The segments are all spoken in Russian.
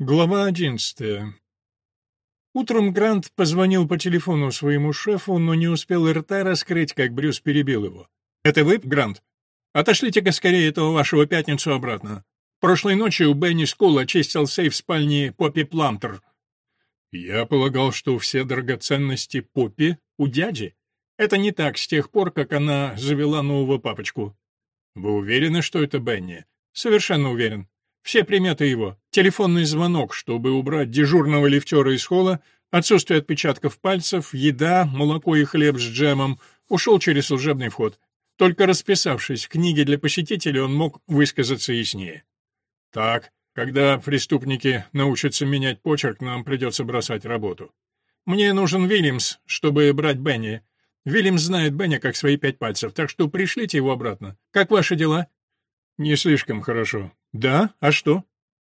Глава одиннадцатая. Утром Грант позвонил по телефону своему шефу, но не успел рта раскрыть, как Брюс перебил его. «Это вы, Грант? Отошлите-ка скорее этого вашего пятницу обратно. Прошлой ночью Бенни Скул очистил сейф в спальне Поппи Пламтер». «Я полагал, что все драгоценности Поппи у дяди. Это не так с тех пор, как она завела нового папочку». «Вы уверены, что это Бенни?» «Совершенно уверен. Все приметы его. Телефонный звонок, чтобы убрать дежурного лифтера из холла, отсутствие отпечатков пальцев, еда, молоко и хлеб с джемом. Ушел через служебный вход. Только расписавшись в книге для посетителей, он мог высказаться яснее. Так, когда преступники научатся менять почерк, нам придется бросать работу. Мне нужен Вильямс, чтобы брать Бенни. Вильямс знает Бенни как свои пять пальцев, так что пришлите его обратно. Как ваши дела? Не слишком хорошо. Да? А что?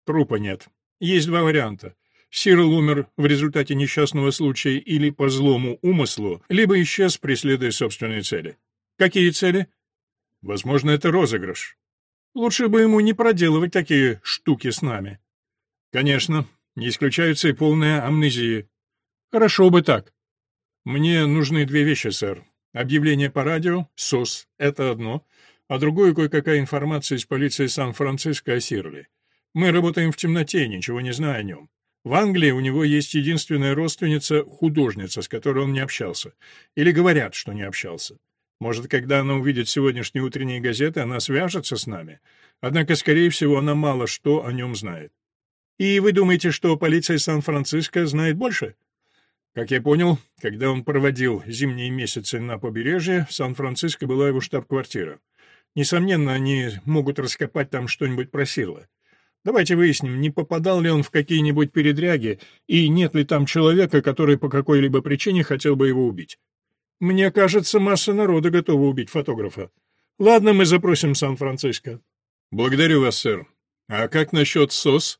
Трупа нет. Есть два варианта. Сирл умер в результате несчастного случая или по злому умыслу, либо исчез, преследуя собственные цели. Какие цели? Возможно, это розыгрыш. Лучше бы ему не проделывать такие штуки с нами. Конечно, не исключается и полная амнезия. Хорошо бы так. Мне нужны две вещи, сэр. Объявление по радио, СОС — это одно, а другое кое-какая информация из полиции Сан-Франциско о Сирле. Мы работаем в темноте, ничего не зная о нем. В Англии у него есть единственная родственница, художница, с которой он не общался. Или говорят, что не общался. Может, когда она увидит сегодняшние утренние газеты, она свяжется с нами. Однако, скорее всего, она мало что о нем знает. И вы думаете, что полиция Сан-Франциско знает больше? Как я понял, когда он проводил зимние месяцы на побережье, в Сан-Франциско была его штаб-квартира. Несомненно, они могут раскопать там что-нибудь про Сирла. Давайте выясним, не попадал ли он в какие-нибудь передряги, и нет ли там человека, который по какой-либо причине хотел бы его убить. Мне кажется, масса народа готова убить фотографа. Ладно, мы запросим Сан-Франциско. Благодарю вас, сэр. А как насчет СОС?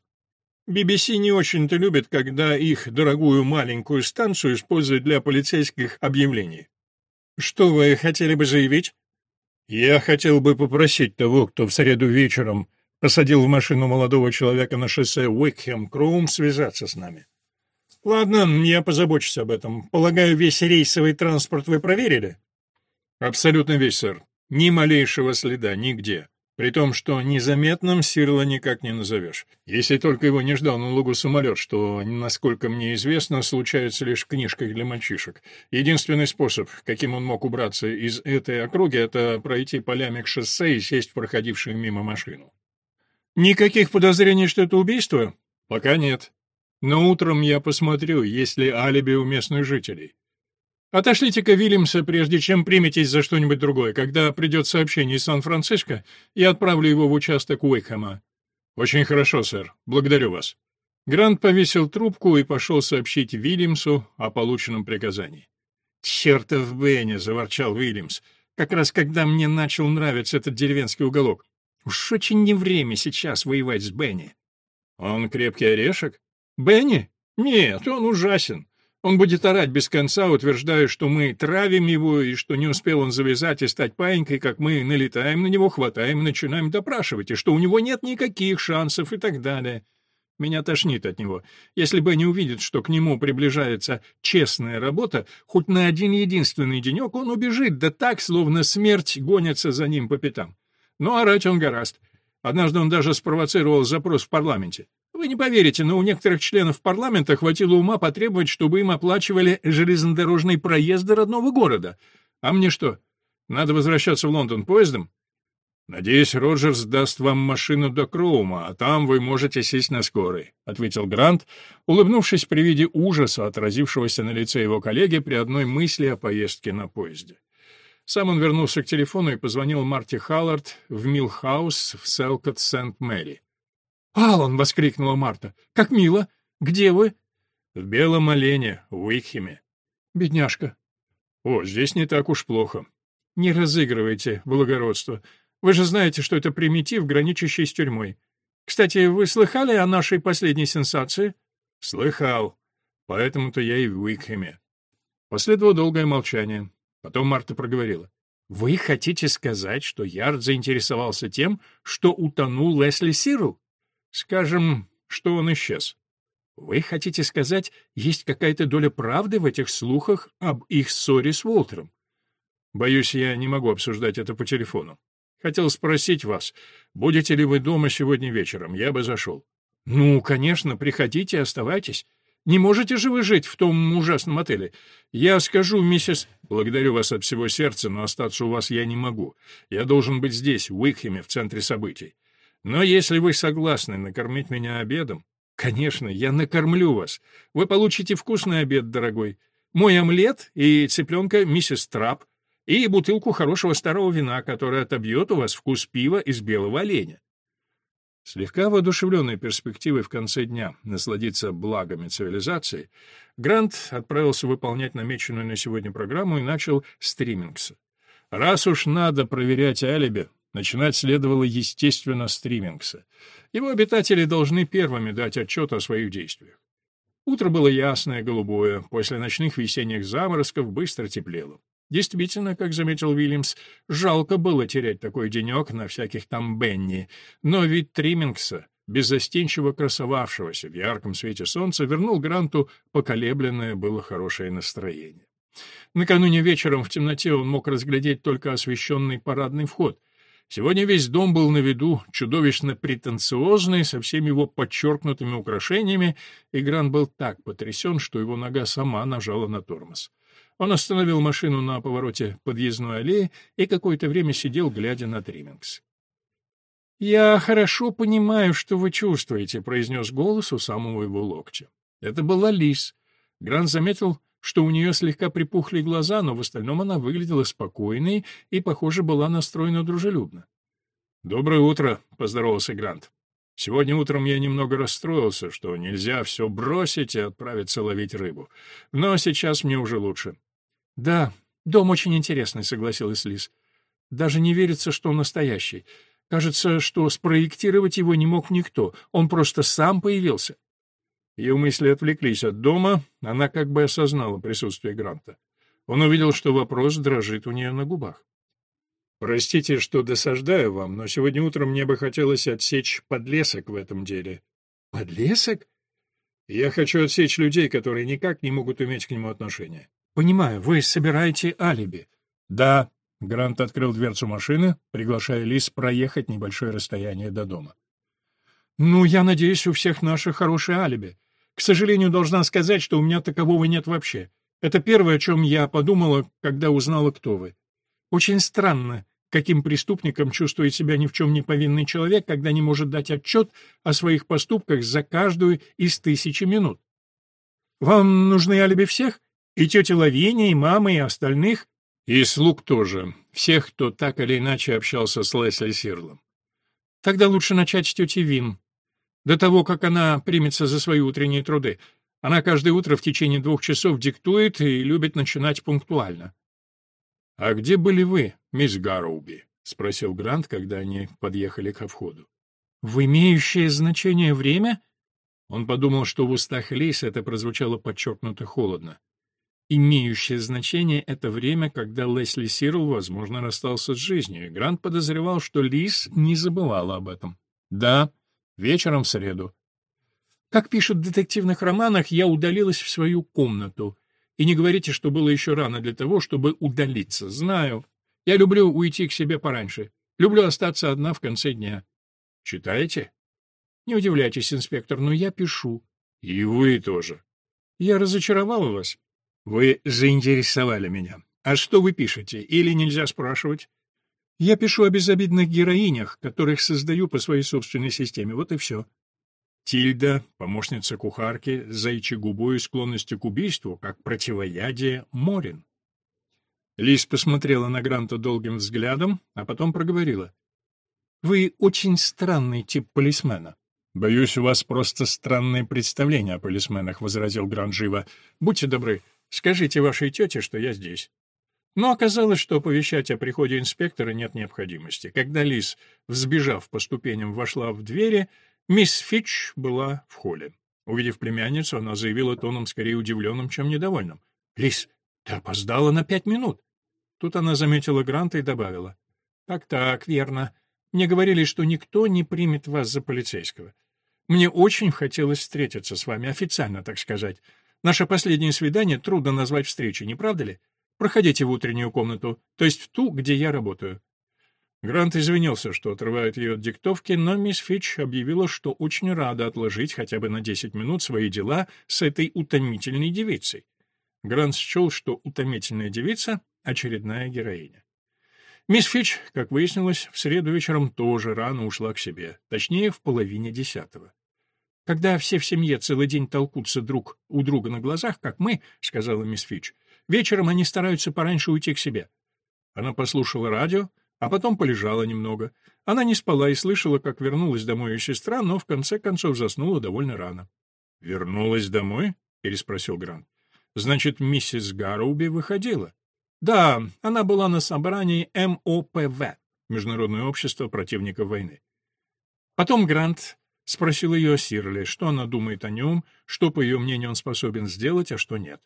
BBC не очень-то любит, когда их дорогую маленькую станцию используют для полицейских объявлений. Что вы хотели бы заявить? Я хотел бы попросить того, кто в среду вечером посадил в машину молодого человека на шоссе Уикхем-Кроум, связаться с нами. Ладно, я позабочусь об этом. Полагаю, весь рейсовый транспорт вы проверили? Абсолютно весь, сэр. Ни малейшего следа нигде. При том, что незаметным Сирла никак не назовешь. Если только его не ждал на лугу самолет, что, насколько мне известно, случается лишь в книжках для мальчишек. Единственный способ, каким он мог убраться из этой округи, это пройти полями к шоссе и сесть в проходившую мимо машину. Никаких подозрений, что это убийство? Пока нет. Но утром я посмотрю, есть ли алиби у местных жителей. Отошлите-ка Вильямса, прежде чем приметесь за что-нибудь другое. Когда придет сообщение из Сан-Франциско, я отправлю его в участок Уэйхэма. Очень хорошо, сэр. Благодарю вас. Грант повесил трубку и пошел сообщить Вильямсу о полученном приказании. «Чертов Бенни!» — заворчал Вильямс. «Как раз когда мне начал нравиться этот деревенский уголок. Уж очень не время сейчас воевать с Бенни». «Он крепкий орешек?» «Бенни? Нет, он ужасен. Он будет орать без конца, утверждая, что мы травим его, и что не успел он завязать и стать паинькой, как мы налетаем на него, хватаем и начинаем допрашивать, и что у него нет никаких шансов и так далее. Меня тошнит от него. Если бы не увидит, что к нему приближается честная работа, хоть на один единственный денек он убежит, да так, словно смерть гонится за ним по пятам. Но орать он гораст. Однажды он даже спровоцировал запрос в парламенте. Вы не поверите, но у некоторых членов парламента хватило ума потребовать, чтобы им оплачивали железнодорожный проезд до родного города. А мне что, надо возвращаться в Лондон поездом? «Надеюсь, Роджерс даст вам машину до Кроума, а там вы можете сесть на скорой», — ответил Грант, улыбнувшись при виде ужаса, отразившегося на лице его коллеги при одной мысли о поездке на поезде. Сам он вернулся к телефону и позвонил Марти Халлард в Милхаус в Селкот-Сент-Мэри. «Алан!» — воскликнула Марта. «Как мило! Где вы?» «В Белом Олене, в Уикхеме». «Бедняжка». «О, здесь не так уж плохо». «Не разыгрывайте благородство. Вы же знаете, что это примитив, граничащий с тюрьмой. Кстати, вы слыхали о нашей последней сенсации?» «Слыхал. Поэтому-то я и в Уикхеме». Последовало долгое молчание. Потом Марта проговорила. «Вы хотите сказать, что Ярд заинтересовался тем, что утонул Лесли Сирл?» Скажем, что он исчез. Вы хотите сказать, есть какая-то доля правды в этих слухах об их ссоре с Уолтером? Боюсь, я не могу обсуждать это по телефону. Хотел спросить вас, будете ли вы дома сегодня вечером? Я бы зашел. Ну, конечно, приходите, оставайтесь. Не можете же вы жить в том ужасном отеле? Я скажу, миссис... Благодарю вас от всего сердца, но остаться у вас я не могу. Я должен быть здесь, в Уикхеме, в центре событий. Но если вы согласны накормить меня обедом... Конечно, я накормлю вас. Вы получите вкусный обед, дорогой. Мой омлет и цыпленка миссис Трап, и бутылку хорошего старого вина, которое отобьет у вас вкус пива из белого оленя. Слегка воодушевленной перспективой в конце дня насладиться благами цивилизации, Грант отправился выполнять намеченную на сегодня программу и начал стримингс. Раз уж надо проверять алиби, начинать следовало, естественно, стримингса. Его обитатели должны первыми дать отчет о своих действиях. Утро было ясное, голубое, после ночных весенних заморозков быстро теплело. Действительно, как заметил Вильямс, жалко было терять такой денек на всяких там Бенни, но вид Триммингса, беззастенчиво красовавшегося в ярком свете солнца, вернул Гранту поколебленное было хорошее настроение. Накануне вечером в темноте он мог разглядеть только освещенный парадный вход. Сегодня весь дом был на виду, чудовищно претенциозный, со всеми его подчеркнутыми украшениями, и Грант был так потрясен, что его нога сама нажала на тормоз. Он остановил машину на повороте подъездной аллеи и какое-то время сидел, глядя на Триммингс. «Я хорошо понимаю, что вы чувствуете», — произнес голос у самого его локтя. Это была Лис. Грант заметил, что у нее слегка припухли глаза, но в остальном она выглядела спокойной и, похоже, была настроена дружелюбно. «Доброе утро», — поздоровался Грант. Сегодня утром я немного расстроился, что нельзя все бросить и отправиться ловить рыбу. Но сейчас мне уже лучше. — Да, дом очень интересный, — согласилась Лиз. — Даже не верится, что он настоящий. Кажется, что спроектировать его не мог никто, он просто сам появился. Ее мысли отвлеклись от дома, она как бы осознала присутствие Гранта. Он увидел, что вопрос дрожит у нее на губах. Простите, что досаждаю вам, но сегодня утром мне бы хотелось отсечь подлесок в этом деле. Подлесок? Я хочу отсечь людей, которые никак не могут иметь к нему отношения. Понимаю, вы собираете алиби. Да. Грант открыл дверцу машины, приглашая Лис проехать небольшое расстояние до дома. Ну, я надеюсь, у всех наших хорошее алиби. К сожалению, должна сказать, что у меня такового нет вообще. Это первое, о чем я подумала, когда узнала, кто вы. Очень странно, каким преступником чувствует себя ни в чем не повинный человек, когда не может дать отчет о своих поступках за каждую из тысячи минут. Вам нужны алиби всех? И тети Лавиния, и мамы, и остальных? И слуг тоже. Всех, кто так или иначе общался с Лесли Сирлом. Тогда лучше начать с тети Вин. До того, как она примется за свои утренние труды. Она каждое утро в течение двух часов диктует и любит начинать пунктуально. «А где были вы, мисс Гарроуби?» — спросил Грант, когда они подъехали ко входу. «В имеющее значение время?» Он подумал, что в устах Лис это прозвучало подчеркнуто холодно. Имеющее значение — это время, когда Лесли Сирл, возможно, расстался с жизнью, и Грант подозревал, что Лис не забывала об этом. «Да, вечером в среду». Как пишут в детективных романах, я удалилась в свою комнату. И не говорите, что было еще рано для того, чтобы удалиться. Знаю. Я люблю уйти к себе пораньше. Люблю остаться одна в конце дня. Читаете? Не удивляйтесь, инспектор, но я пишу. И вы тоже. Я разочаровал вас. Вы заинтересовали меня. А что вы пишете? Или нельзя спрашивать? Я пишу о безобидных героинях, которых создаю по своей собственной системе. Вот и все. Тильда, помощница кухарки, с заячьей губой к убийству, как противоядие Морин. Лиз посмотрела на Гранта долгим взглядом, а потом проговорила. «Вы очень странный тип полисмена». «Боюсь, у вас просто странное представление о полисменах», — возразил Грант живо. «Будьте добры, скажите вашей тете, что я здесь». Но оказалось, что оповещать о приходе инспектора нет необходимости. Когда Лиз, взбежав по ступеням, вошла в двери, Мисс Фич была в холле. Увидев племянницу, она заявила тоном скорее удивленным, чем недовольным. «Лис, ты опоздала на пять минут». Тут она заметила Гранта и добавила. «Так-так, верно. Мне говорили, что никто не примет вас за полицейского. Мне очень хотелось встретиться с вами, официально, так сказать. Наше последнее свидание трудно назвать встречей, не правда ли? Проходите в утреннюю комнату, то есть в ту, где я работаю». Грант извинился, что отрывает ее от диктовки, но мисс Фич объявила, что очень рада отложить хотя бы на 10 минут свои дела с этой утомительной девицей. Грант счел, что утомительная девица — очередная героиня. Мисс Фич, как выяснилось, в среду вечером тоже рано ушла к себе, точнее, в половине десятого. «Когда все в семье целый день толкутся друг у друга на глазах, как мы», — сказала мисс Фич, — «вечером они стараются пораньше уйти к себе». Она послушала радио, а потом полежала немного. Она не спала и слышала, как вернулась домой ее сестра, но в конце концов заснула довольно рано. «Вернулась домой?» — переспросил Грант. «Значит, миссис Гарроуби выходила?» «Да, она была на собрании МОПВ, Международное общество противников войны». Потом Грант спросил ее о Сирле, что она думает о нем, что, по ее мнению, он способен сделать, а что нет.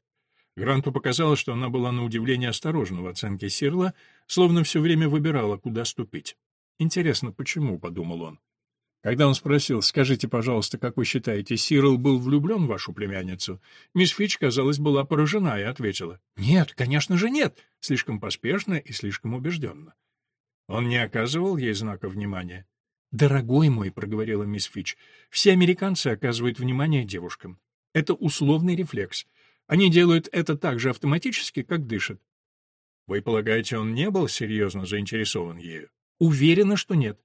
Гранту показалось, что она была на удивление осторожна в оценке Сирла, словно все время выбирала, куда ступить. «Интересно, почему?» — подумал он. Когда он спросил, «Скажите, пожалуйста, как вы считаете, Сирл был влюблен в вашу племянницу?» Мисс Фич, казалось, была поражена и ответила, «Нет, конечно же нет!» слишком поспешно и слишком убежденно. Он не оказывал ей знака внимания. «Дорогой мой», — проговорила мисс Фич, — «все американцы оказывают внимание девушкам. Это условный рефлекс. Они делают это так же автоматически, как дышат. Вы полагаете, он не был серьезно заинтересован ею? Уверена, что нет.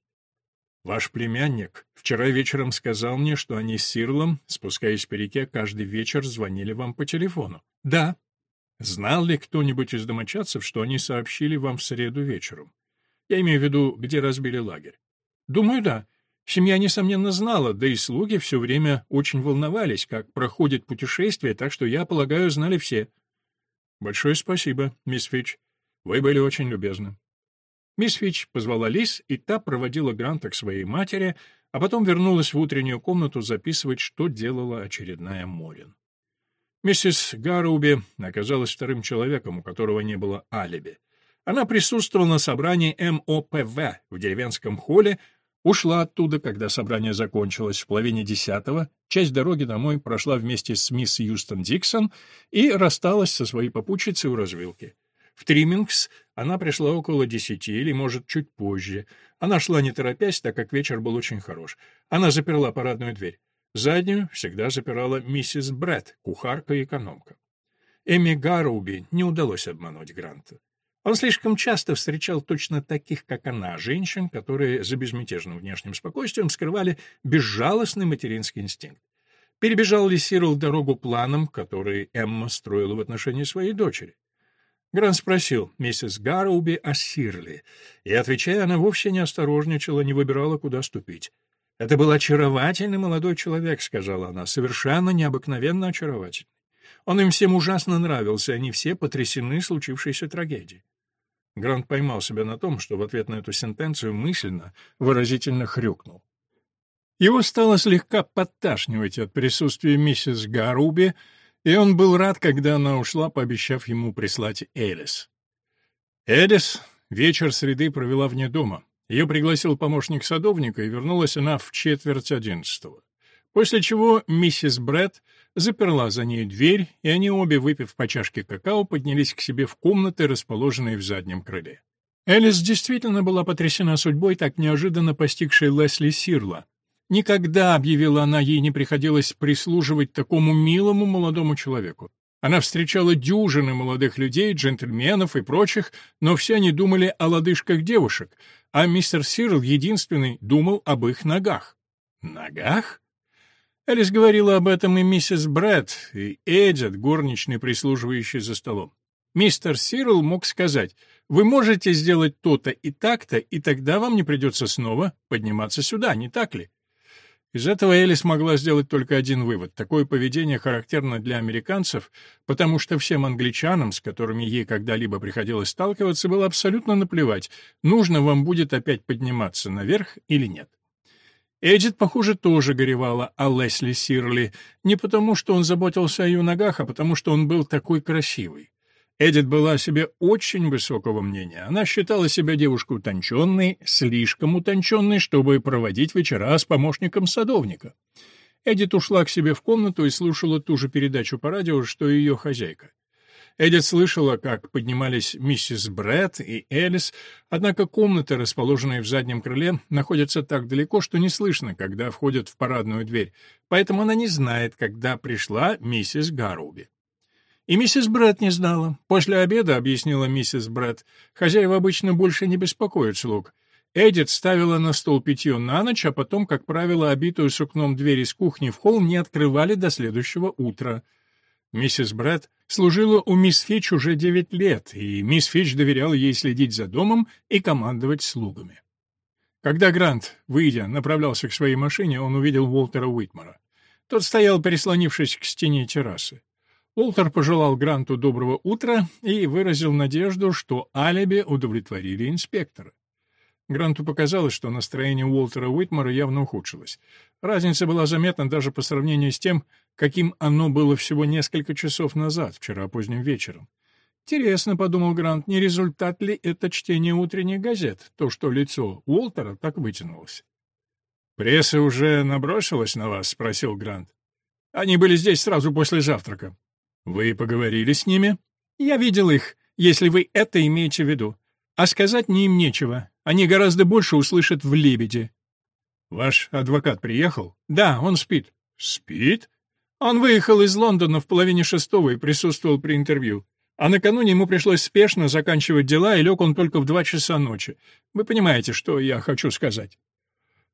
Ваш племянник вчера вечером сказал мне, что они с Сирлом, спускаясь по реке, каждый вечер звонили вам по телефону. Да. Знал ли кто-нибудь из домочадцев, что они сообщили вам в среду вечером? Я имею в виду, где разбили лагерь. Думаю, да. Семья, несомненно, знала, да и слуги все время очень волновались, как проходит путешествие, так что, я полагаю, знали все. Большое спасибо, мисс Фич. Вы были очень любезны. Мисс Фич позвала Лис, и та проводила Гранта к своей матери, а потом вернулась в утреннюю комнату записывать, что делала очередная Морин. Миссис Гаруби оказалась вторым человеком, у которого не было алиби. Она присутствовала на собрании МОПВ в деревенском холле, Ушла оттуда, когда собрание закончилось в половине десятого, часть дороги домой прошла вместе с мисс Юстон Диксон и рассталась со своей попутчицей у развилки. В Триммингс она пришла около десяти или, может, чуть позже. Она шла не торопясь, так как вечер был очень хорош. Она заперла парадную дверь. Заднюю всегда запирала миссис Брэд, кухарка и экономка. Эми Гарроуби не удалось обмануть Гранта. Он слишком часто встречал точно таких, как она, женщин, которые за безмятежным внешним спокойствием скрывали безжалостный материнский инстинкт. Перебежал ли Сирл дорогу планом, который Эмма строила в отношении своей дочери? Грант спросил миссис Гарроуби о Сирле, и, отвечая, она вовсе не осторожничала, не выбирала, куда ступить. «Это был очаровательный молодой человек», — сказала она, — «совершенно необыкновенно очаровательный. Он им всем ужасно нравился, они все потрясены случившейся трагедией. Грант поймал себя на том, что в ответ на эту сентенцию мысленно, выразительно хрюкнул. Его стало слегка подташнивать от присутствия миссис Гаруби, и он был рад, когда она ушла, пообещав ему прислать Элис. Элис вечер среды провела вне дома. Ее пригласил помощник садовника, и вернулась она в четверть одиннадцатого. После чего миссис Брэд заперла за ней дверь, и они обе, выпив по чашке какао, поднялись к себе в комнаты, расположенные в заднем крыле. Элис действительно была потрясена судьбой, так неожиданно постигшей Лесли Сирла. Никогда, объявила она, ей не приходилось прислуживать такому милому молодому человеку. Она встречала дюжины молодых людей, джентльменов и прочих, но все они думали о лодыжках девушек, а мистер Сирл единственный думал об их ногах. Ногах? Элис говорила об этом и миссис Брэд, и Эдит, горничный, прислуживающий за столом. Мистер Сирл мог сказать, «Вы можете сделать то-то и так-то, и тогда вам не придется снова подниматься сюда, не так ли?» Из этого Элис могла сделать только один вывод. Такое поведение характерно для американцев, потому что всем англичанам, с которыми ей когда-либо приходилось сталкиваться, было абсолютно наплевать, нужно вам будет опять подниматься наверх или нет. Эдит, похоже, тоже горевала о Лесли Сирли, не потому, что он заботился о ее ногах, а потому, что он был такой красивый. Эдит была о себе очень высокого мнения. Она считала себя девушкой утонченной, слишком утонченной, чтобы проводить вечера с помощником садовника. Эдит ушла к себе в комнату и слушала ту же передачу по радио, что и ее хозяйка. Эдит слышала, как поднимались миссис Брэд и Элис, однако комнаты, расположенные в заднем крыле, находятся так далеко, что не слышно, когда входят в парадную дверь, поэтому она не знает, когда пришла миссис Гаруби. И миссис Брэд не знала. После обеда, объяснила миссис Брэд, хозяева обычно больше не беспокоят слуг. Эдит ставила на стол питье на ночь, а потом, как правило, обитую сукном дверь из кухни в холл не открывали до следующего утра. Миссис Брэд служила у мисс Фич уже девять лет, и мисс Фич доверяла ей следить за домом и командовать слугами. Когда Грант, выйдя, направлялся к своей машине, он увидел Уолтера Уитмара. Тот стоял, прислонившись к стене террасы. Уолтер пожелал Гранту доброго утра и выразил надежду, что алиби удовлетворили инспектора. Гранту показалось, что настроение Уолтера Уитмара явно ухудшилось. Разница была заметна даже по сравнению с тем, каким оно было всего несколько часов назад, вчера поздним вечером. «Интересно», — подумал Грант, — «не результат ли это чтение утренних газет, то, что лицо Уолтера так вытянулось?» «Пресса уже набросилась на вас?» — спросил Грант. «Они были здесь сразу после завтрака». «Вы поговорили с ними?» «Я видел их, если вы это имеете в виду. А сказать мне им нечего. Они гораздо больше услышат в «Лебеде». «Ваш адвокат приехал?» «Да, он спит». «Спит?» Он выехал из Лондона в половине шестого и присутствовал при интервью. А накануне ему пришлось спешно заканчивать дела, и лег он только в два часа ночи. Вы понимаете, что я хочу сказать?»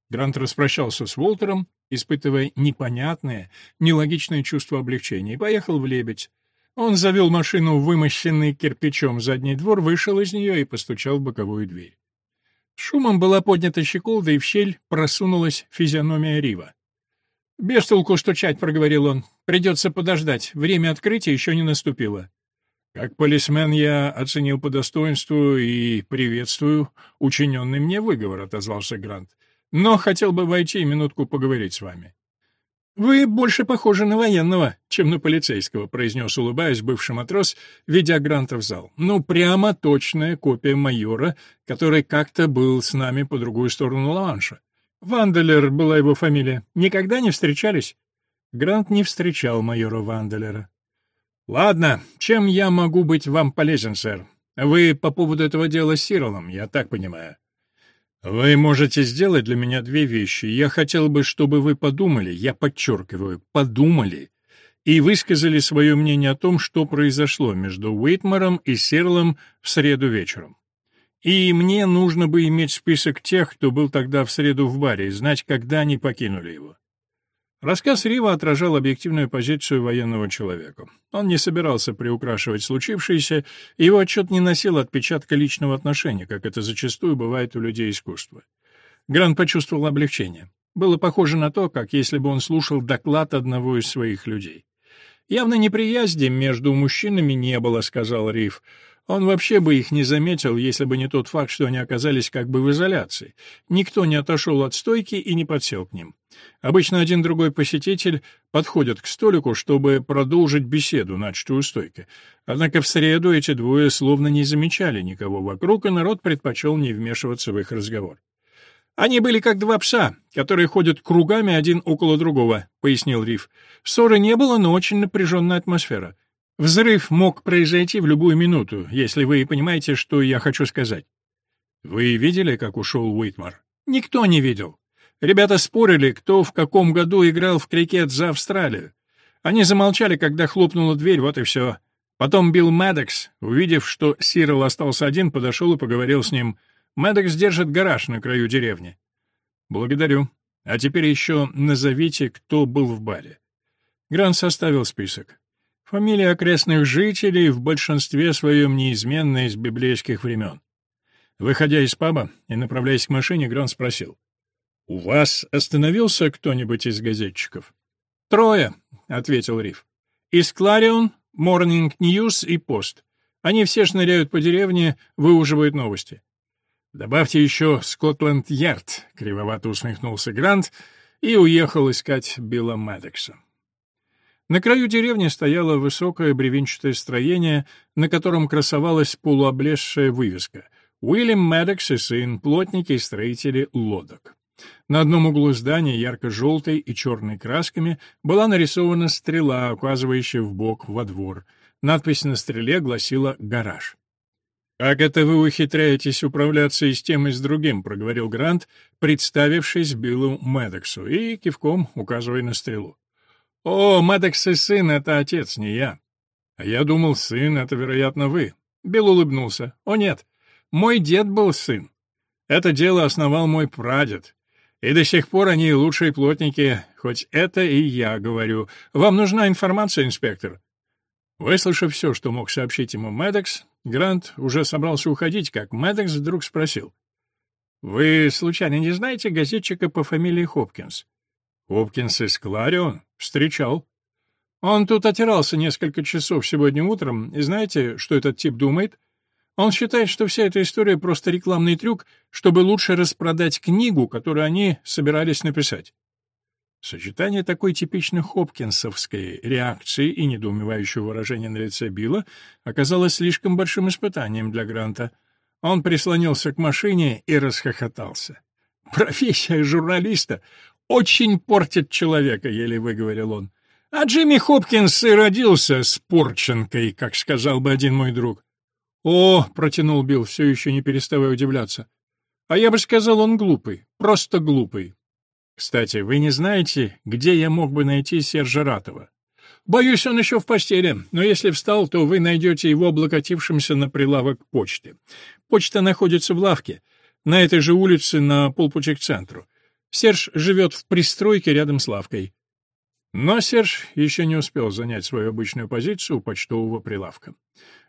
Грант распрощался с Уолтером, испытывая непонятное, нелогичное чувство облегчения, и поехал в Лебедь. Он завел машину вымощенный кирпичом задний двор, вышел из нее и постучал в боковую дверь. Шумом была поднята щеколда, и в щель просунулась физиономия Рива. «Без толку стучать», — проговорил он. «Придется подождать. Время открытия еще не наступило». Как полисмен я оценил по достоинству и приветствую учиненный мне выговор, — отозвался Грант. Но хотел бы войти и минутку поговорить с вами. «Вы больше похожи на военного, чем на полицейского», — произнес, улыбаясь, бывший матрос, ведя Гранта в зал. «Ну, прямо точная копия майора, который как-то был с нами по другую сторону Ла-Манша. Ванделер была его фамилия. Никогда не встречались?» Грант не встречал майора Ванделера. «Ладно, чем я могу быть вам полезен, сэр? Вы по поводу этого дела с Сиролом, я так понимаю». «Вы можете сделать для меня две вещи. Я хотел бы, чтобы вы подумали, я подчеркиваю, подумали, и высказали свое мнение о том, что произошло между Уитмаром и Сирлом в среду вечером. И мне нужно бы иметь список тех, кто был тогда в среду в баре, и знать, когда они покинули его. Рассказ Рива отражал объективную позицию военного человека. Он не собирался приукрашивать случившееся, и его отчет не носил отпечатка личного отношения, как это зачастую бывает у людей искусства. Грант почувствовал облегчение. Было похоже на то, как если бы он слушал доклад одного из своих людей. «Явно неприязни между мужчинами не было», — сказал Рив. Он вообще бы их не заметил, если бы не тот факт, что они оказались как бы в изоляции. Никто не отошел от стойки и не подсел к ним. Обычно один другой посетитель подходит к столику, чтобы продолжить беседу, начатую у стойки. Однако в среду эти двое словно не замечали никого вокруг, и народ предпочел не вмешиваться в их разговор. «Они были как два пса, которые ходят кругами один около другого», — пояснил Риф. «Ссоры не было, но очень напряженная атмосфера. Взрыв мог произойти в любую минуту, если вы понимаете, что я хочу сказать. Вы видели, как ушел Уитмар? Никто не видел. Ребята спорили, кто в каком году играл в крикет за Австралию. Они замолчали, когда хлопнула дверь, вот и все. Потом Билл Мэддокс, увидев, что Сирил остался один, подошел и поговорил с ним. Мэддокс держит гараж на краю деревни. Благодарю. А теперь еще назовите, кто был в баре. Грант составил список. Фамилии окрестных жителей в большинстве своем неизменны из библейских времен. Выходя из паба и направляясь к машине, Грант спросил. «У вас остановился кто-нибудь из газетчиков?» «Трое», — ответил Риф. «Из Кларион, Морнинг Ньюс и Пост. Они все шныряют по деревне, выуживают новости». «Добавьте еще Скотланд-Ярд», — кривовато усмехнулся Грант и уехал искать Билла Мэддокса. На краю деревни стояло высокое бревенчатое строение, на котором красовалась полуоблезшая вывеска «Уильям Мэддокс и сын, плотники и строители лодок». На одном углу здания ярко-желтой и черной красками была нарисована стрела, указывающая в бок во двор. Надпись на стреле гласила «Гараж». «Как это вы ухитряетесь управляться и с тем, и с другим?» — проговорил Грант, представившись Биллу Мэддоксу и кивком указывая на стрелу. «О, Мэддокс и сын — это отец, не я». «А я думал, сын — это, вероятно, вы». Билл улыбнулся. «О, нет, мой дед был сын. Это дело основал мой прадед. И до сих пор они лучшие плотники, хоть это и я говорю. Вам нужна информация, инспектор?» Выслушав все, что мог сообщить ему Мэддокс, Грант уже собрался уходить, как Мэддокс вдруг спросил. «Вы, случайно, не знаете газетчика по фамилии Хопкинс?» «Хопкинс из Кларион?» Встречал. Он тут отирался несколько часов сегодня утром, и знаете, что этот тип думает? Он считает, что вся эта история просто рекламный трюк, чтобы лучше распродать книгу, которую они собирались написать. Сочетание такой типично хопкинсовской реакции и недоумевающего выражения на лице Билла оказалось слишком большим испытанием для Гранта. Он прислонился к машине и расхохотался. Профессия журналиста очень портит человека, еле выговорил он. А Джимми Хопкинс и родился с порченкой, как сказал бы один мой друг. О, протянул Билл, все еще не переставая удивляться. А я бы сказал, он глупый, просто глупый. Кстати, вы не знаете, где я мог бы найти Сержа Ратова? Боюсь, он еще в постели, но если встал, то вы найдете его облокотившимся на прилавок почты. Почта находится в лавке, на этой же улице на полпути к центру. Серж живет в пристройке рядом с лавкой. Но Серж еще не успел занять свою обычную позицию у почтового прилавка.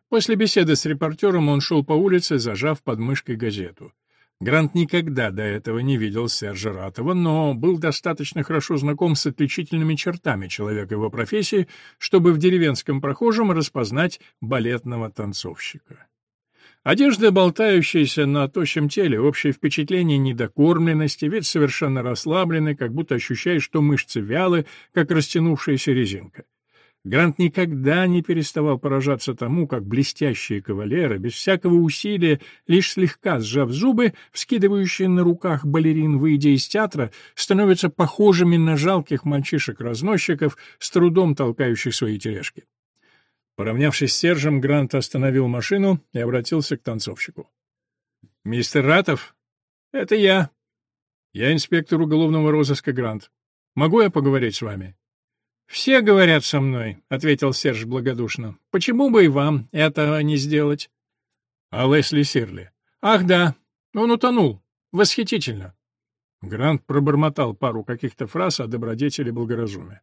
После беседы с репортером он шел по улице, зажав под мышкой газету. Грант никогда до этого не видел Сержа Ратова, но был достаточно хорошо знаком с отличительными чертами человека его профессии, чтобы в деревенском прохожем распознать балетного танцовщика. Одежда, болтающаяся на тощем теле, общее впечатление недокормленности, вид совершенно расслабленный, как будто ощущаешь, что мышцы вялы, как растянувшаяся резинка. Грант никогда не переставал поражаться тому, как блестящие кавалеры, без всякого усилия, лишь слегка сжав зубы, вскидывающие на руках балерин, выйдя из театра, становятся похожими на жалких мальчишек-разносчиков, с трудом толкающих свои тележки. Поравнявшись с Сержем, Грант остановил машину и обратился к танцовщику. «Мистер Ратов?» «Это я». «Я инспектор уголовного розыска Грант. Могу я поговорить с вами?» «Все говорят со мной», — ответил Серж благодушно. «Почему бы и вам этого не сделать?» «А Лесли Сирли?» «Ах, да. Он утонул. Восхитительно». Грант пробормотал пару каких-то фраз о добродетели благоразумия.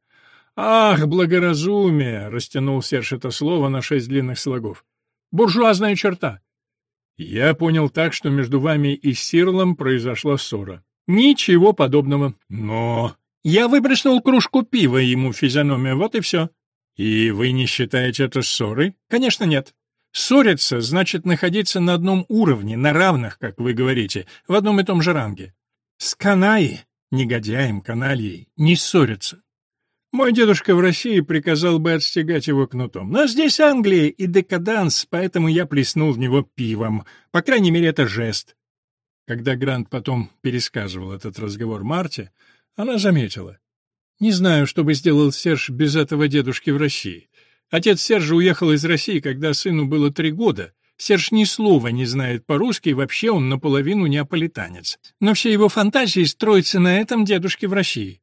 «Ах, благоразумие!» — растянул Серж это слово на шесть длинных слогов. «Буржуазная черта!» «Я понял так, что между вами и Сирлом произошла ссора». «Ничего подобного». «Но...» «Я выбросил кружку пива ему в физиономию, вот и все». «И вы не считаете это ссорой?» «Конечно нет. Ссориться значит находиться на одном уровне, на равных, как вы говорите, в одном и том же ранге. С канаи, негодяем, канальей, не ссорятся. Мой дедушка в России приказал бы отстегать его кнутом. Но здесь Англия и декаданс, поэтому я плеснул в него пивом. По крайней мере, это жест. Когда Грант потом пересказывал этот разговор Марте, она заметила. «Не знаю, что бы сделал Серж без этого дедушки в России. Отец Сержа уехал из России, когда сыну было три года. Серж ни слова не знает по-русски, и вообще он наполовину неаполитанец. Но все его фантазии строятся на этом дедушке в России.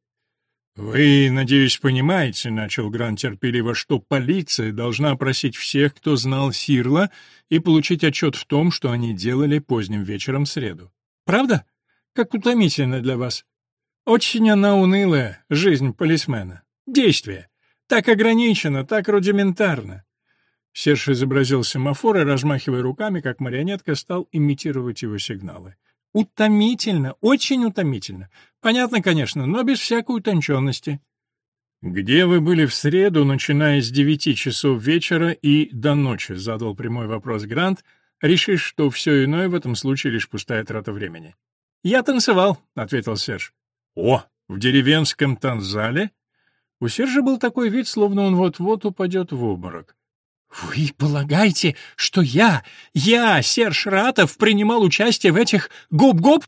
«Вы, надеюсь, понимаете, — начал Грант терпеливо, — что полиция должна опросить всех, кто знал Сирла, и получить отчет в том, что они делали поздним вечером среду. Правда? Как утомительно для вас. Очень она унылая, жизнь полисмена. Действие. Так ограничено, так рудиментарно. Серж изобразил семафор и, размахивая руками, как марионетка, стал имитировать его сигналы. Утомительно, очень утомительно. Понятно, конечно, но без всякой утонченности. «Где вы были в среду, начиная с девяти часов вечера и до ночи?» — задал прямой вопрос Грант, решив, что все иное в этом случае лишь пустая трата времени. «Я танцевал», — ответил Серж. «О, в деревенском танзале?» У Сержа был такой вид, словно он вот-вот упадет в обморок. «Вы полагаете, что я, я, Серж Ратов, принимал участие в этих гоп-гоп?»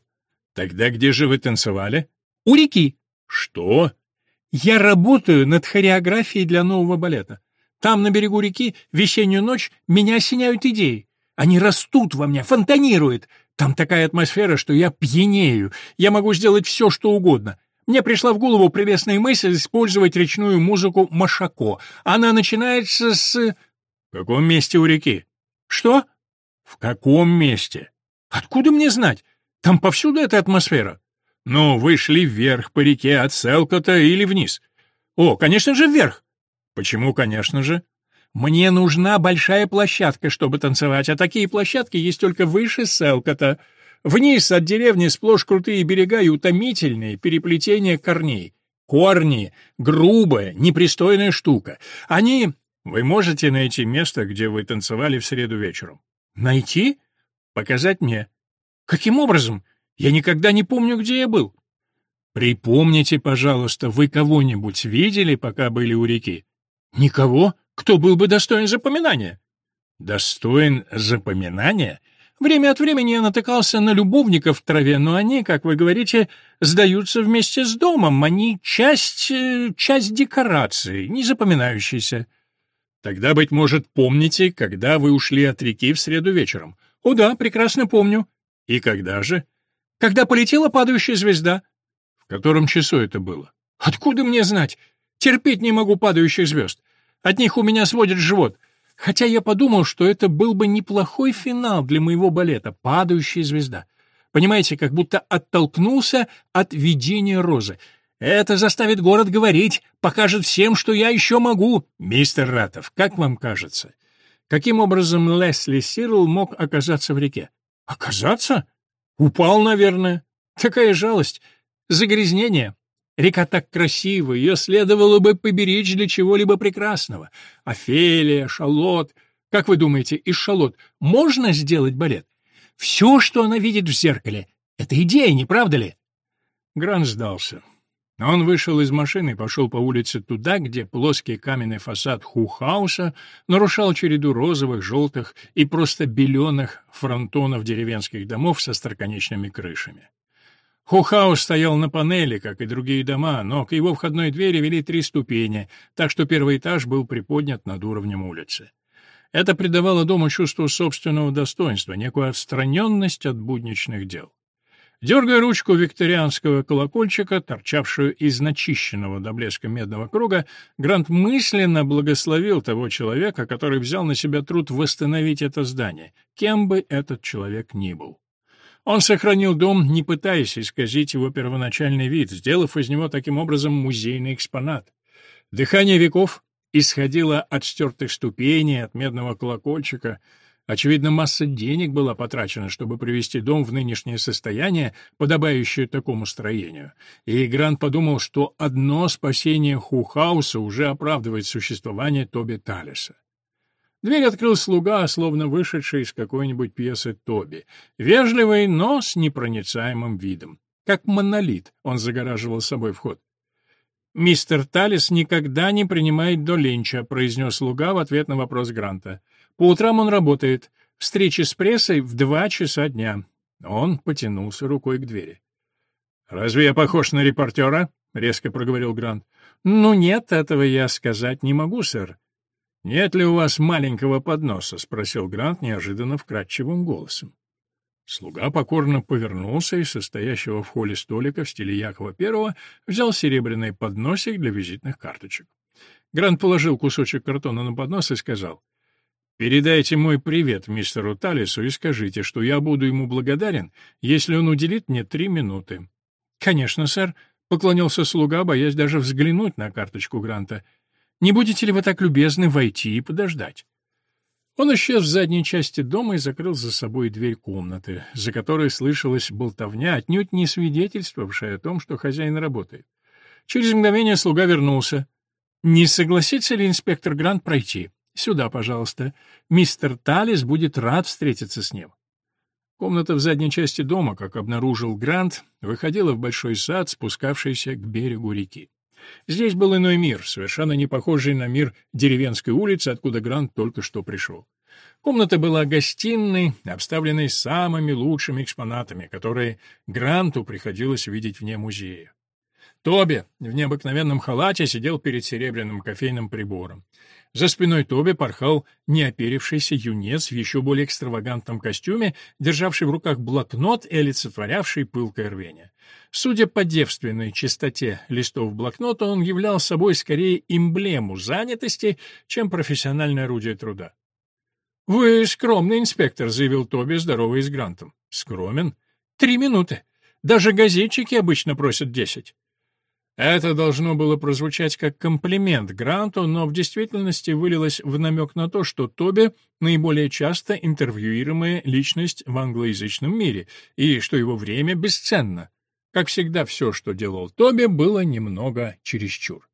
«Тогда где же вы танцевали?» «У реки». «Что?» «Я работаю над хореографией для нового балета. Там, на берегу реки, весеннюю ночь меня осеняют идеи. Они растут во мне, фонтанируют. Там такая атмосфера, что я пьянею. Я могу сделать все, что угодно. Мне пришла в голову прелестная мысль использовать речную музыку Машако. Она начинается с... В каком месте у реки? Что? В каком месте? Откуда мне знать? Там повсюду эта атмосфера. Ну, вы шли вверх по реке от Селкота или вниз? О, конечно же, вверх. Почему, конечно же? Мне нужна большая площадка, чтобы танцевать, а такие площадки есть только выше Селкота. Вниз от деревни сплошь крутые берега и утомительные переплетения корней. Корни — грубая, непристойная штука. Они... Вы можете найти место, где вы танцевали в среду вечером? Найти? Показать мне. Каким образом? Я никогда не помню, где я был. Припомните, пожалуйста, вы кого-нибудь видели, пока были у реки? Никого? Кто был бы достоин запоминания? Достоин запоминания? Время от времени я натыкался на любовников в траве, но они, как вы говорите, сдаются вместе с домом. Они часть... Э, часть декорации, не запоминающаяся. Тогда, быть может, помните, когда вы ушли от реки в среду вечером? О да, прекрасно помню. И когда же? Когда полетела падающая звезда. В котором часу это было? Откуда мне знать? Терпеть не могу падающих звезд. От них у меня сводит живот. Хотя я подумал, что это был бы неплохой финал для моего балета «Падающая звезда». Понимаете, как будто оттолкнулся от видения розы. Это заставит город говорить, покажет всем, что я еще могу. Мистер Ратов, как вам кажется, каким образом Лесли Сирл мог оказаться в реке? Оказаться? Упал, наверное. Такая жалость. Загрязнение. Река так красива, ее следовало бы поберечь для чего-либо прекрасного. Офелия, шалот. Как вы думаете, из шалот можно сделать балет? Все, что она видит в зеркале, — это идея, не правда ли? Грант сдался. Он вышел из машины и пошел по улице туда, где плоский каменный фасад Хухауса нарушал череду розовых, желтых и просто беленых фронтонов деревенских домов со строконечными крышами. Хухаус стоял на панели, как и другие дома, но к его входной двери вели три ступени, так что первый этаж был приподнят над уровнем улицы. Это придавало дому чувство собственного достоинства, некую отстраненность от будничных дел. Дергая ручку викторианского колокольчика, торчавшую из начищенного до блеска медного круга, Грант мысленно благословил того человека, который взял на себя труд восстановить это здание, кем бы этот человек ни был. Он сохранил дом, не пытаясь исказить его первоначальный вид, сделав из него таким образом музейный экспонат. Дыхание веков исходило от стертых ступеней, от медного колокольчика. Очевидно, масса денег была потрачена, чтобы привести дом в нынешнее состояние, подобающее такому строению. И Грант подумал, что одно спасение Хухауса уже оправдывает существование Тоби Талиса. Дверь открыл слуга, словно вышедший из какой-нибудь пьесы Тоби. Вежливый, но с непроницаемым видом. Как монолит он загораживал собой вход. «Мистер Талис никогда не принимает до ленча», — произнес слуга в ответ на вопрос Гранта. «По утрам он работает. Встречи с прессой в два часа дня». Он потянулся рукой к двери. «Разве я похож на репортера?» — резко проговорил Грант. «Ну нет, этого я сказать не могу, сэр. «Нет ли у вас маленького подноса?» — спросил Грант неожиданно вкрадчивым голосом. Слуга покорно повернулся и состоящего в холле столика в стиле Якова Первого взял серебряный подносик для визитных карточек. Грант положил кусочек картона на поднос и сказал, «Передайте мой привет мистеру Талису и скажите, что я буду ему благодарен, если он уделит мне три минуты». «Конечно, сэр», — поклонился слуга, боясь даже взглянуть на карточку Гранта — не будете ли вы так любезны войти и подождать?» Он исчез в задней части дома и закрыл за собой дверь комнаты, за которой слышалась болтовня, отнюдь не свидетельствовавшая о том, что хозяин работает. Через мгновение слуга вернулся. «Не согласится ли инспектор Грант пройти? Сюда, пожалуйста. Мистер Талис будет рад встретиться с ним». Комната в задней части дома, как обнаружил Грант, выходила в большой сад, спускавшийся к берегу реки. Здесь был иной мир, совершенно не похожий на мир деревенской улицы, откуда Грант только что пришел. Комната была гостиной, обставленной самыми лучшими экспонатами, которые Гранту приходилось видеть вне музея. Тоби в необыкновенном халате сидел перед серебряным кофейным прибором. За спиной Тоби порхал неоперившийся юнец в еще более экстравагантном костюме, державший в руках блокнот и олицетворявший пылкое рвение. Судя по девственной чистоте листов блокнота, он являл собой скорее эмблему занятости, чем профессиональное орудие труда. «Вы скромный инспектор», — заявил Тоби, здоровый с Грантом. «Скромен? Три минуты. Даже газетчики обычно просят десять». Это должно было прозвучать как комплимент Гранту, но в действительности вылилось в намек на то, что Тоби — наиболее часто интервьюируемая личность в англоязычном мире, и что его время бесценно. Как всегда, все, что делал Тоби, было немного чересчур.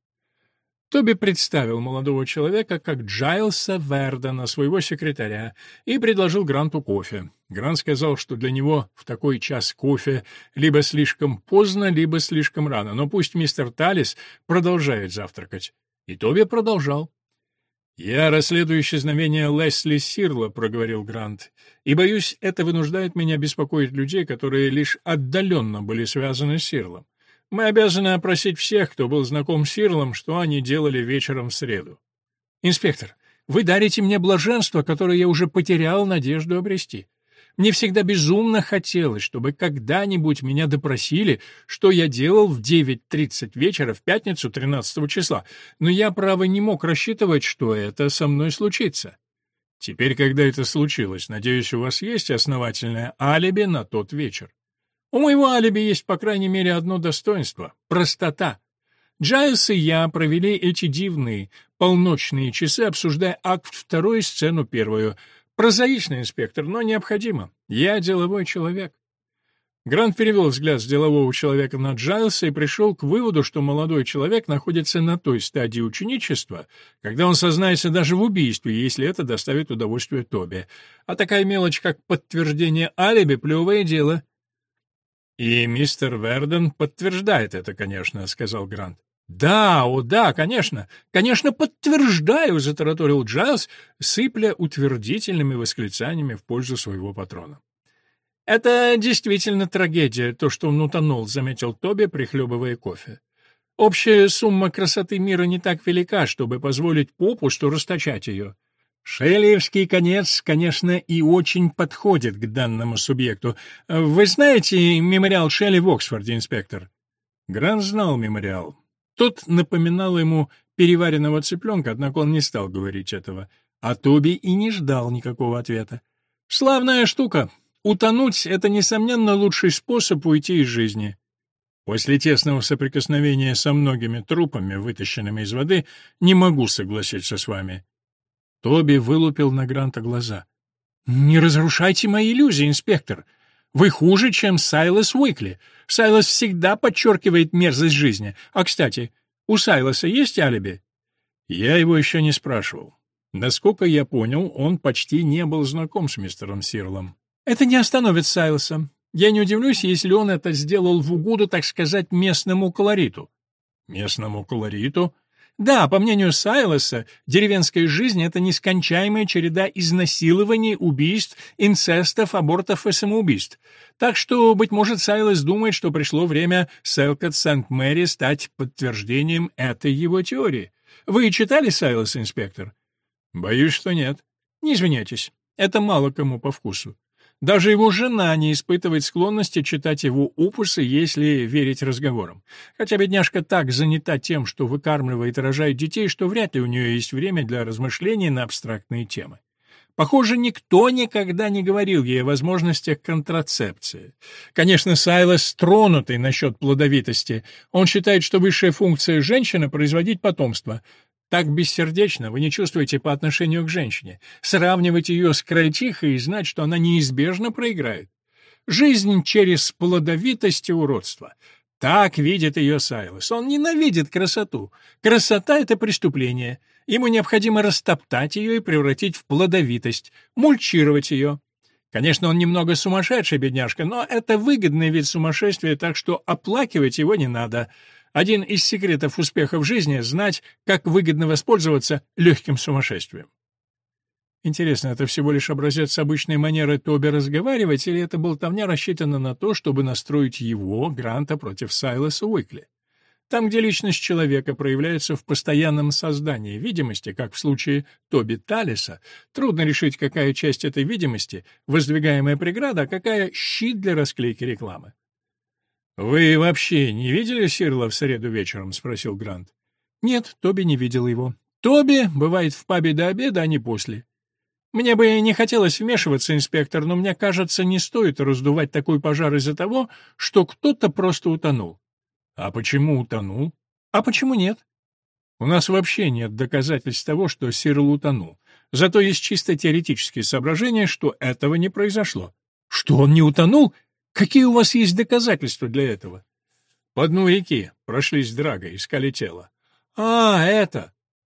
Тоби представил молодого человека как Джайлса Вердена, своего секретаря, и предложил Гранту кофе. Грант сказал, что для него в такой час кофе либо слишком поздно, либо слишком рано, но пусть мистер Талис продолжает завтракать. И Тоби продолжал. «Я расследую исчезновение Лесли Сирла», — проговорил Грант, «и, боюсь, это вынуждает меня беспокоить людей, которые лишь отдаленно были связаны с Сирлом. Мы обязаны опросить всех, кто был знаком с Ирлом, что они делали вечером в среду. Инспектор, вы дарите мне блаженство, которое я уже потерял надежду обрести. Мне всегда безумно хотелось, чтобы когда-нибудь меня допросили, что я делал в 9.30 вечера в пятницу 13 числа, но я, право, не мог рассчитывать, что это со мной случится. Теперь, когда это случилось, надеюсь, у вас есть основательное алиби на тот вечер. У моего алиби есть, по крайней мере, одно достоинство — простота. Джайлс и я провели эти дивные полночные часы, обсуждая акт второй и сцену первую. Прозаично, инспектор, но необходимо. Я деловой человек. Грант перевел взгляд с делового человека на Джайлса и пришел к выводу, что молодой человек находится на той стадии ученичества, когда он сознается даже в убийстве, если это доставит удовольствие Тоби. А такая мелочь, как подтверждение алиби, плевое дело — «И мистер Верден подтверждает это, конечно», — сказал Грант. «Да, о да, конечно, конечно, подтверждаю», — затараторил Джайлз, сыпля утвердительными восклицаниями в пользу своего патрона. «Это действительно трагедия, то, что он утонул», — заметил Тоби, прихлебывая кофе. «Общая сумма красоты мира не так велика, чтобы позволить попусту расточать ее. Шеллиевский конец, конечно, и очень подходит к данному субъекту. Вы знаете мемориал Шелли в Оксфорде, инспектор? Грант знал мемориал. Тот напоминал ему переваренного цыпленка, однако он не стал говорить этого. А Тоби и не ждал никакого ответа. Славная штука. Утонуть — это, несомненно, лучший способ уйти из жизни. После тесного соприкосновения со многими трупами, вытащенными из воды, не могу согласиться с вами. Тоби вылупил на Гранта глаза. «Не разрушайте мои иллюзии, инспектор. Вы хуже, чем Сайлас Уикли. Сайлас всегда подчеркивает мерзость жизни. А, кстати, у Сайласа есть алиби?» Я его еще не спрашивал. Насколько я понял, он почти не был знаком с мистером Сирлом. «Это не остановит Сайласа. Я не удивлюсь, если он это сделал в угоду, так сказать, местному колориту». «Местному колориту?» Да, по мнению Сайлоса, деревенская жизнь — это нескончаемая череда изнасилований, убийств, инцестов, абортов и самоубийств. Так что, быть может, Сайлос думает, что пришло время Селкот Сент-Мэри стать подтверждением этой его теории. Вы читали Сайлос, инспектор? Боюсь, что нет. Не извиняйтесь, это мало кому по вкусу. Даже его жена не испытывает склонности читать его упусы, если верить разговорам. Хотя бедняжка так занята тем, что выкармливает и рожает детей, что вряд ли у нее есть время для размышлений на абстрактные темы. Похоже, никто никогда не говорил ей о возможностях контрацепции. Конечно, Сайлос тронутый насчет плодовитости. Он считает, что высшая функция женщины — производить потомство. Так бессердечно вы не чувствуете по отношению к женщине. Сравнивать ее с крольчихой и знать, что она неизбежно проиграет. Жизнь через плодовитость и уродство. Так видит ее Сайлос. Он ненавидит красоту. Красота — это преступление. Ему необходимо растоптать ее и превратить в плодовитость, мульчировать ее. Конечно, он немного сумасшедший, бедняжка, но это выгодный вид сумасшествия, так что оплакивать его не надо. Один из секретов успеха в жизни — знать, как выгодно воспользоваться легким сумасшествием. Интересно, это всего лишь образец обычной манеры Тоби разговаривать, или эта болтовня рассчитана на то, чтобы настроить его, Гранта, против Сайлоса Уикли? Там, где личность человека проявляется в постоянном создании видимости, как в случае Тоби Талиса, трудно решить, какая часть этой видимости — воздвигаемая преграда, а какая — щит для расклейки рекламы. «Вы вообще не видели Сирла в среду вечером?» — спросил Грант. «Нет, Тоби не видел его. Тоби бывает в пабе до обеда, а не после. Мне бы не хотелось вмешиваться, инспектор, но мне кажется, не стоит раздувать такой пожар из-за того, что кто-то просто утонул. А почему утонул? А почему нет? У нас вообще нет доказательств того, что Сирл утонул. Зато есть чисто теоретические соображения, что этого не произошло. Что он не утонул? Какие у вас есть доказательства для этого? По дну реки прошлись драга, искали тело. А, это.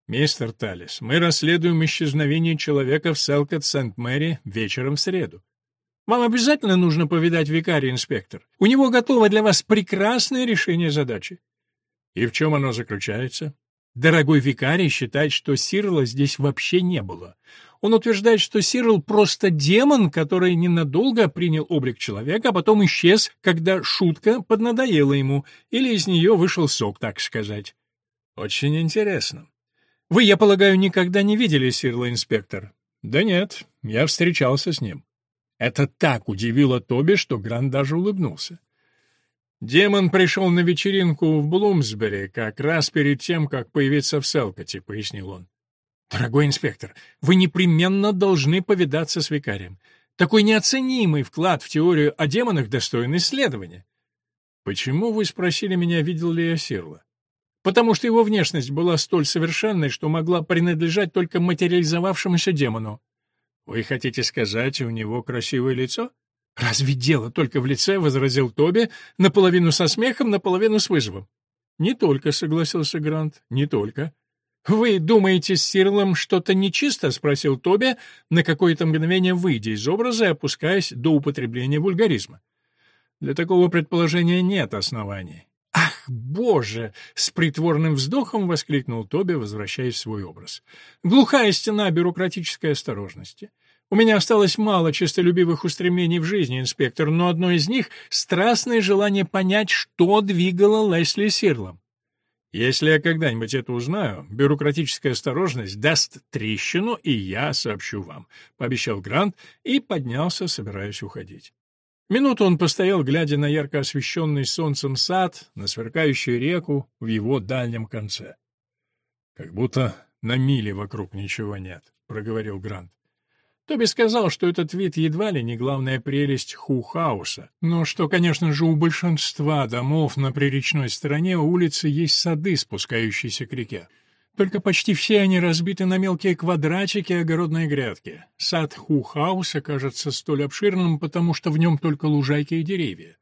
«Мистер Талис, мы расследуем исчезновение человека в Селкот Сент-Мэри вечером в среду. Вам обязательно нужно повидать викария, инспектор. У него готово для вас прекрасное решение задачи». «И в чем оно заключается?» Дорогой викарий считает, что Сирла здесь вообще не было. Он утверждает, что Сирл просто демон, который ненадолго принял облик человека, а потом исчез, когда шутка поднадоела ему, или из нее вышел сок, так сказать. Очень интересно. Вы, я полагаю, никогда не видели Сирла, инспектор? Да нет, я встречался с ним. Это так удивило Тоби, что Грант даже улыбнулся. Демон пришел на вечеринку в Блумсбери как раз перед тем, как появиться в Селкоте, пояснил он. Дорогой инспектор, вы непременно должны повидаться с викарием. Такой неоценимый вклад в теорию о демонах достоин исследования. Почему вы спросили меня, видел ли я Сирла? потому что его внешность была столь совершенной, что могла принадлежать только материализовавшемуся демону. Вы хотите сказать, у него красивое лицо? Разве дело только в лице, возразил Тоби, наполовину со смехом, наполовину с вызовом. Не только, согласился Грант, не только. Вы думаете, с Сирлом что-то нечисто? спросил Тоби, на какое-то мгновение выйдя из образа и опускаясь до употребления вульгаризма. Для такого предположения нет оснований. «Ах, боже!» — с притворным вздохом воскликнул Тоби, возвращаясь в свой образ. «Глухая стена бюрократической осторожности. У меня осталось мало честолюбивых устремлений в жизни, инспектор, но одно из них — страстное желание понять, что двигало Лесли Сирлом. Если я когда-нибудь это узнаю, бюрократическая осторожность даст трещину, и я сообщу вам», — пообещал Грант и поднялся, собираясь уходить. Минуту он постоял, глядя на ярко освещенный солнцем сад, на сверкающую реку в его дальнем конце. «Как будто на миле вокруг ничего нет», — проговорил Грант. Тоби сказал, что этот вид едва ли не главная прелесть Хухауса, но что, конечно же, у большинства домов на приречной стороне улицы есть сады, спускающиеся к реке. Только почти все они разбиты на мелкие квадратики и огородные грядки. Сад Хухауса кажется столь обширным, потому что в нем только лужайки и деревья.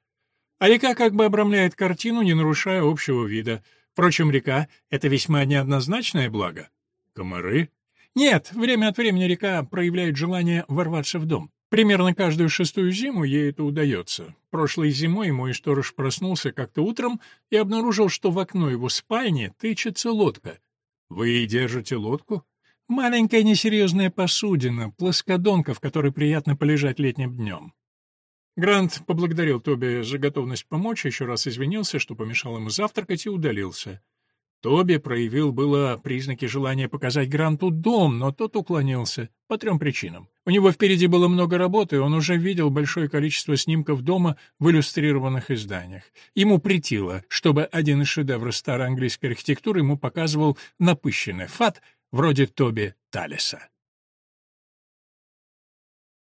А река как бы обрамляет картину, не нарушая общего вида. Впрочем, река — это весьма неоднозначное благо. Комары? Нет, время от времени река проявляет желание ворваться в дом. Примерно каждую шестую зиму ей это удается. Прошлой зимой мой сторож проснулся как-то утром и обнаружил, что в окно его спальни тычется лодка — вы держите лодку? Маленькая несерьезная посудина, плоскодонка, в которой приятно полежать летним днем. Грант поблагодарил Тоби за готовность помочь, еще раз извинился, что помешал ему завтракать, и удалился. Тоби проявил было признаки желания показать Гранту дом, но тот уклонился по трем причинам. У него впереди было много работы, он уже видел большое количество снимков дома в иллюстрированных изданиях. Ему притило, чтобы один из шедевров старой английской архитектуры ему показывал напыщенный фат вроде Тоби Талиса.